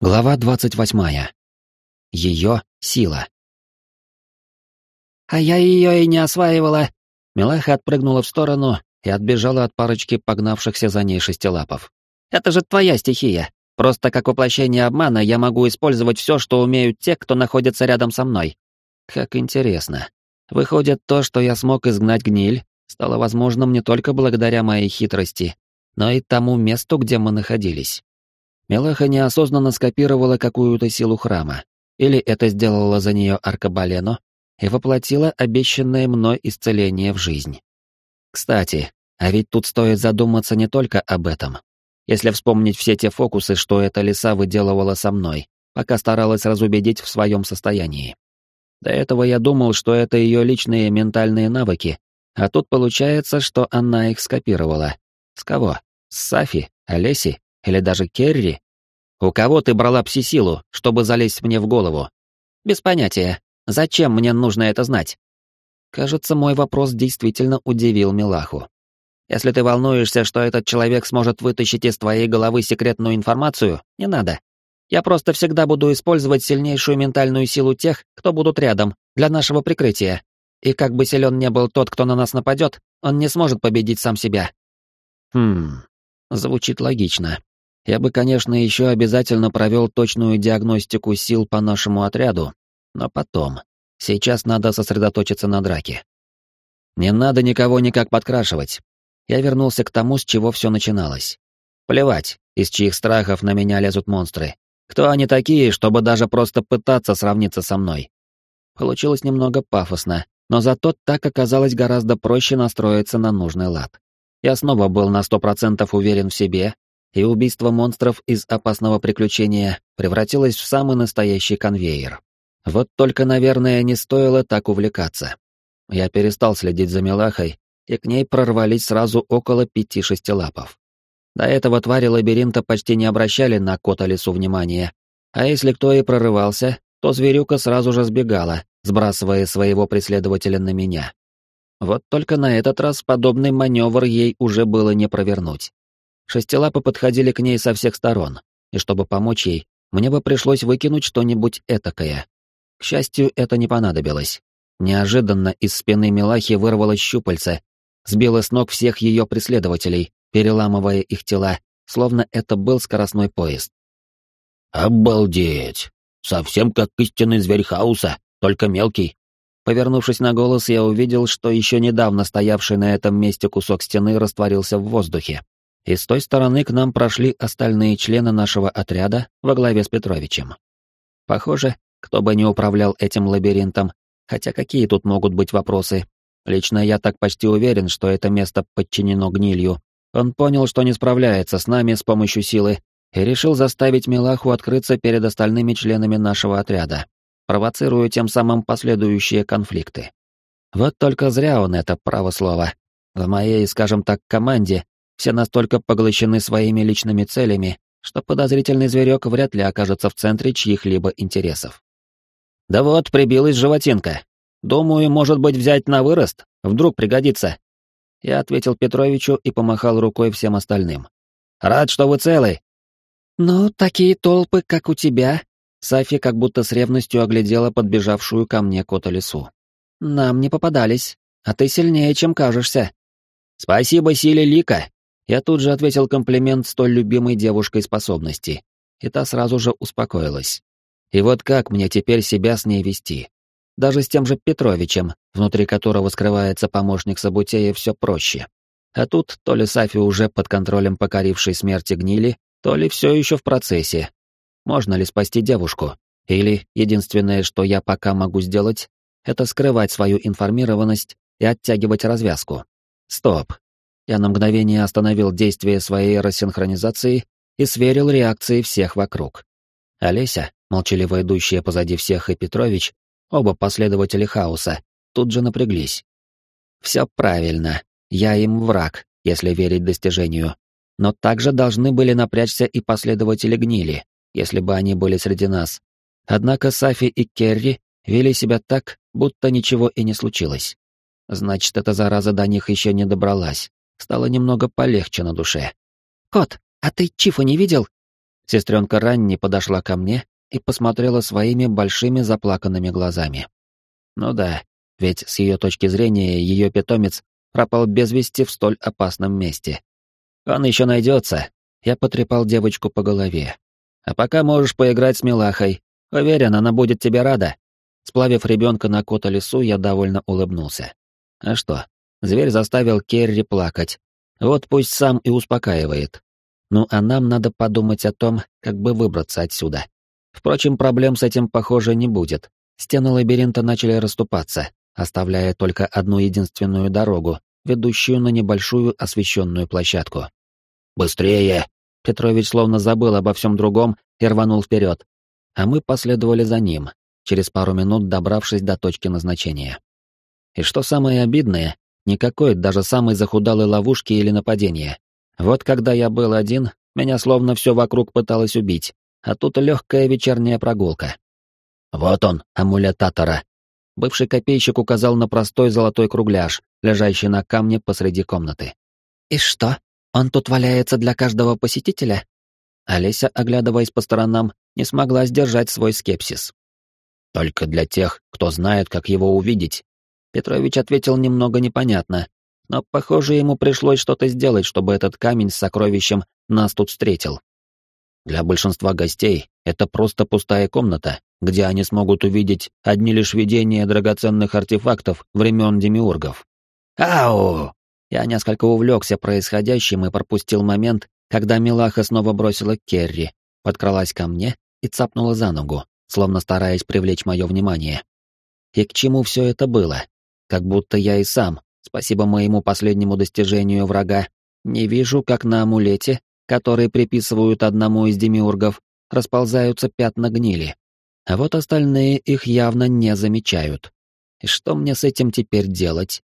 Глава двадцать восьмая. Ее сила. «А я ее и не осваивала!» Милаха отпрыгнула в сторону и отбежала от парочки погнавшихся за ней шестилапов. «Это же твоя стихия! Просто как воплощение обмана я могу использовать все, что умеют те, кто находится рядом со мной». Как интересно. Выходит, то, что я смог изгнать гниль, стало возможным не только благодаря моей хитрости, но и тому месту, где мы находились. Мелаха неосознанно скопировала какую-то силу храма, или это сделала за нее Аркабалено и воплотила обещанное мной исцеление в жизнь. Кстати, а ведь тут стоит задуматься не только об этом. Если вспомнить все те фокусы, что эта лиса выделывала со мной, пока старалась разубедить в своем состоянии. До этого я думал, что это ее личные ментальные навыки, а тут получается, что она их скопировала. С кого? С Сафи? Олеси? Или даже Керри? У кого ты брала пси-силу, чтобы залезть мне в голову? Без понятия. Зачем мне нужно это знать? Кажется, мой вопрос действительно удивил Милаху. Если ты волнуешься, что этот человек сможет вытащить из твоей головы секретную информацию, не надо. Я просто всегда буду использовать сильнейшую ментальную силу тех, кто будут рядом, для нашего прикрытия. И как бы силен не был тот, кто на нас нападет, он не сможет победить сам себя. Хм, звучит логично. Я бы, конечно, еще обязательно провел точную диагностику сил по нашему отряду, но потом. Сейчас надо сосредоточиться на драке. Не надо никого никак подкрашивать. Я вернулся к тому, с чего все начиналось. Плевать, из чьих страхов на меня лезут монстры. Кто они такие, чтобы даже просто пытаться сравниться со мной? Получилось немного пафосно, но зато так оказалось гораздо проще настроиться на нужный лад. Я снова был на сто процентов уверен в себе и убийство монстров из опасного приключения превратилось в самый настоящий конвейер. Вот только, наверное, не стоило так увлекаться. Я перестал следить за Милахой, и к ней прорвались сразу около пяти-шести лапов. До этого твари лабиринта почти не обращали на кота лесу внимания, а если кто и прорывался, то зверюка сразу же сбегала, сбрасывая своего преследователя на меня. Вот только на этот раз подобный маневр ей уже было не провернуть. Шестилапы подходили к ней со всех сторон, и чтобы помочь ей, мне бы пришлось выкинуть что-нибудь этакое. К счастью, это не понадобилось. Неожиданно из спины Милахи вырвалось щупальце, сбило с ног всех ее преследователей, переламывая их тела, словно это был скоростной поезд. «Обалдеть! Совсем как истинный зверь хаоса, только мелкий». Повернувшись на голос, я увидел, что еще недавно стоявший на этом месте кусок стены растворился в воздухе и с той стороны к нам прошли остальные члены нашего отряда во главе с Петровичем. Похоже, кто бы ни управлял этим лабиринтом, хотя какие тут могут быть вопросы, лично я так почти уверен, что это место подчинено гнилью, он понял, что не справляется с нами с помощью силы, и решил заставить Милаху открыться перед остальными членами нашего отряда, провоцируя тем самым последующие конфликты. Вот только зря он это право слова. В моей, скажем так, команде все настолько поглощены своими личными целями, что подозрительный зверек вряд ли окажется в центре чьих-либо интересов. «Да вот, прибилась животинка. Думаю, может быть, взять на вырост? Вдруг пригодится». Я ответил Петровичу и помахал рукой всем остальным. «Рад, что вы целы». «Ну, такие толпы, как у тебя», Сафи как будто с ревностью оглядела подбежавшую ко мне кота лесу. «Нам не попадались, а ты сильнее, чем кажешься». «Спасибо силе Лика. Я тут же ответил комплимент столь любимой девушкой способности, и та сразу же успокоилась. И вот как мне теперь себя с ней вести? Даже с тем же Петровичем, внутри которого скрывается помощник Сабутея, все проще. А тут то ли Сафи уже под контролем покорившей смерти гнили, то ли все еще в процессе. Можно ли спасти девушку? Или единственное, что я пока могу сделать, это скрывать свою информированность и оттягивать развязку. Стоп, я на мгновение остановил действие своей рассинхронизации и сверил реакции всех вокруг. Олеся, молчаливо идущая позади всех, и Петрович, оба последователи хаоса, тут же напряглись. Все правильно, я им враг, если верить достижению. Но также должны были напрячься и последователи гнили, если бы они были среди нас. Однако Сафи и Керри вели себя так, будто ничего и не случилось. Значит, эта зараза до них еще не добралась стало немного полегче на душе. «Кот, а ты Чифа не видел?» Сестренка Ранни подошла ко мне и посмотрела своими большими заплаканными глазами. Ну да, ведь с ее точки зрения ее питомец пропал без вести в столь опасном месте. Он еще найдется. Я потрепал девочку по голове. А пока можешь поиграть с Милахой. Уверен, она будет тебе рада. Сплавив ребенка на кота лесу, я довольно улыбнулся. А что? Зверь заставил Керри плакать. Вот пусть сам и успокаивает. Ну а нам надо подумать о том, как бы выбраться отсюда. Впрочем, проблем с этим, похоже, не будет. Стены лабиринта начали расступаться, оставляя только одну единственную дорогу, ведущую на небольшую освещенную площадку. «Быстрее!» Петрович словно забыл обо всем другом и рванул вперед. А мы последовали за ним, через пару минут добравшись до точки назначения. И что самое обидное, никакой даже самой захудалой ловушки или нападения. Вот когда я был один, меня словно все вокруг пыталось убить, а тут легкая вечерняя прогулка. Вот он, амулет Татара. Бывший копейщик указал на простой золотой кругляш, лежащий на камне посреди комнаты. «И что, он тут валяется для каждого посетителя?» Олеся, оглядываясь по сторонам, не смогла сдержать свой скепсис. «Только для тех, кто знает, как его увидеть». Петрович ответил немного непонятно, но, похоже, ему пришлось что-то сделать, чтобы этот камень с сокровищем нас тут встретил. Для большинства гостей это просто пустая комната, где они смогут увидеть одни лишь видения драгоценных артефактов времен демиургов. Ау! Я несколько увлекся происходящим и пропустил момент, когда Милаха снова бросила Керри, подкралась ко мне и цапнула за ногу, словно стараясь привлечь мое внимание. И к чему все это было? Как будто я и сам, спасибо моему последнему достижению врага, не вижу, как на амулете, который приписывают одному из демиургов, расползаются пятна гнили. А вот остальные их явно не замечают. И что мне с этим теперь делать?